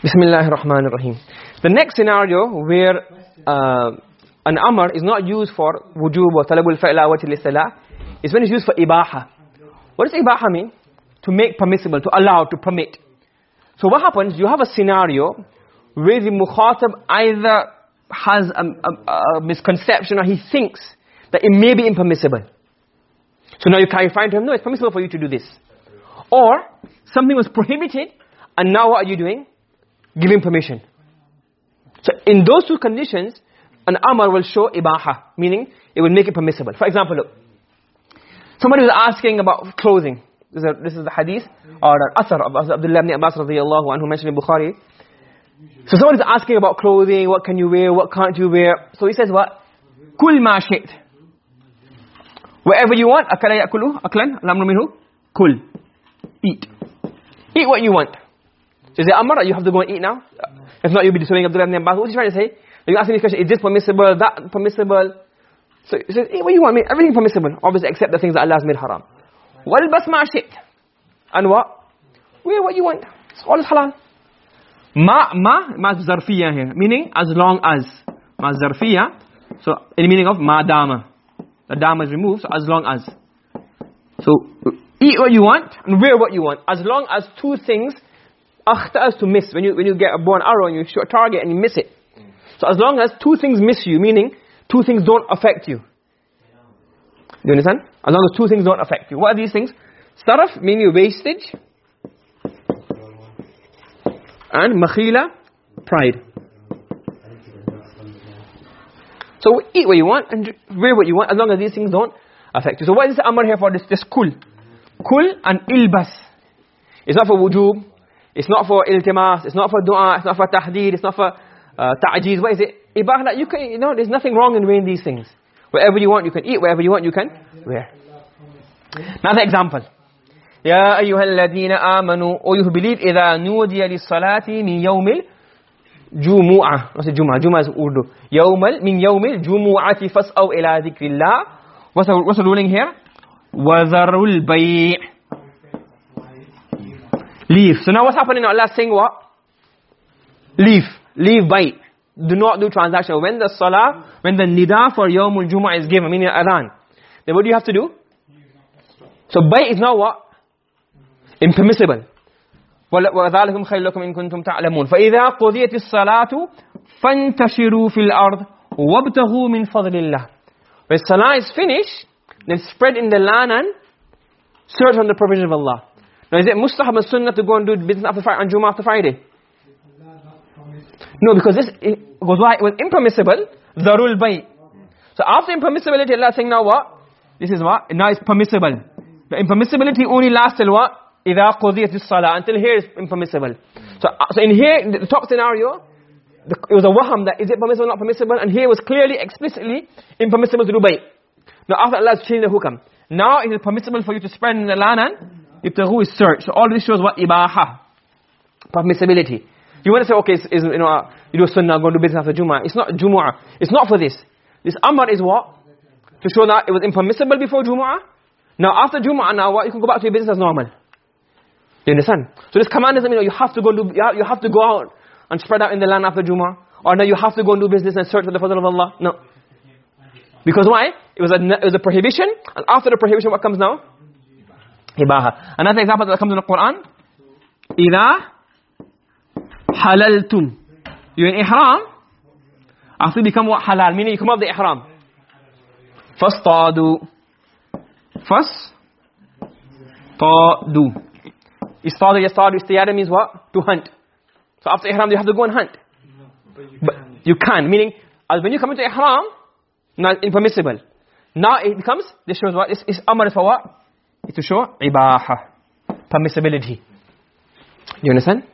Bismillahir Rahmanir Rahim. The next scenario where uh, an amr is not used for wujub or talabul fa'la wa salah is when it's used for ibaha. What does ibaha mean? To make permissible, to allow, to permit. So what happens, you have a scenario where the mukhatab either has a, a, a misconception or he thinks that it may be impermissible. So now you clarify to him, no, it's permissible for you to do this. Or, something was prohibited, and now what are you doing? Giving permission. So in those two conditions, an amr will show ibaha, meaning it will make it permissible. For example, look. Somebody was asking about clothing. This is, a, this is the hadith, or the asar of Abdullah ibn Abbas radiallahu anhu mentioned in Bukhari. So somebody is asking about clothing, what can you wear, what can't you wear. So he says what? Kul ma shi't. Whatever you want, akala yakulu, aklan, lamru minhu, kul. Eat. Eat what you want. Is it amr you have to go and eat now? If not, you'll be disobeying Abdullah ibn Abbas. What's he trying to say? You're asking this question, is this permissible, that permissible? So he says, eat what you want, everything permissible. Obviously, except the things that Allah has made haram. Walbas ma shi't. And what? Wear what you want. It's all halal. Ma, ma, ma zarfiyya here. Meaning, as long as. Ma zarfiyya. So, in meaning of ma dama. The dama is removed, so as long as. So, eat what you want and wear what you want. As long as two things, akhta is to miss. When you, when you get a bow and arrow and you shoot a target and you miss it. So, as long as two things miss you, meaning two things don't affect you. You understand? As long as two things don't affect you. What are these things? Saraf, meaning wastage. And makhila, pride. So eat what you want and wear what you want as long as these things don't affect you. So what is the amr here for this? This kul. Kul and ilbas. It's not for wujub. It's not for iltimas, it's not for dua, it's not for tahdeed, it's not for uh, ta'jeez. What is it? Ibaha. You can, you know, there's nothing wrong in wearing these things. Wherever you want, you can eat. Wherever you want, you can wear. Another example. يا أيها الذين آمنوا or you believe إذا نودي للصلاة من يوم What's not جمعة جمعة is Urdu يوم من يوم الجمعة فاسأو إلى ذكر الله what's the, what's the ruling here وذروا البيع leave so now what's happening now Allah saying what leave leave bite do not do transaction when the salah when the nida for yawmul jumu'ah is given meaning adhan then what do you have to do so bite is now what impermissible وَذَلِكُمْ خَيْرٌ لَكُمْ إِن كُنتُمْ تَعْلَمُونَ فَإِذَا قُضِيَتِ الصَّلَاةُ فَانْتَشِرُوا فِي الْأَرْضِ وَابْتَغُوا مِنْ فَضْلِ اللَّهِ When salah is finished, then spread in the land and search on the provision of Allah. Now is it mustahab and sunnah to go and do business after Friday, on Jummah after Friday? No, because this goes why it was impermissible, dharul bay. So after impermissibility, Allah is saying now what? This is what? Now it's permissible. The impermissibility only lasts till what? إِذَا قُضِيَتِ الصَّلَاةِ Until here is impermissible. So, uh, so in here, the top scenario, the, it was a waham that is it permissible or not permissible, and here was clearly, explicitly impermissible to do bayt. Now after Allah has changed the hukam. Now it is permissible for you to spread in the land and ibtaghu is search. So all this shows what? Ibaha. Permissibility. You want to say, okay, you know, uh, you do sunnah, go do business after Jumu'ah. It's not Jumu'ah. It's not for this. This Amr is what? To show that it was impermissible before Jumu'ah. Now after Jumu'ah, now what? You can go back to your business as normal. You understand? So this command doesn't mean you have to go do, you have to go out and spread out in the land after Jumu'ah. Or now you have to go and do business and search for the fadl of Allah. No. Because why? It was a, it was a prohibition. And after the prohibition, what comes now? Ibaha. Another example that comes in the Quran. إِذَا halaltum. You're in ihram. After you become what? Halal. Meaning you come out of the ihram. فَاسْطَادُوا فَاسْطَادُوا Istadu yastadu istiyada means what? To hunt. So after ihram you have to go and hunt. but you, can. Meaning, as when you come into ihram, now impermissible. Now it becomes, this shows what? It's amr for what? It's to show ibaha. Permissibility. You understand?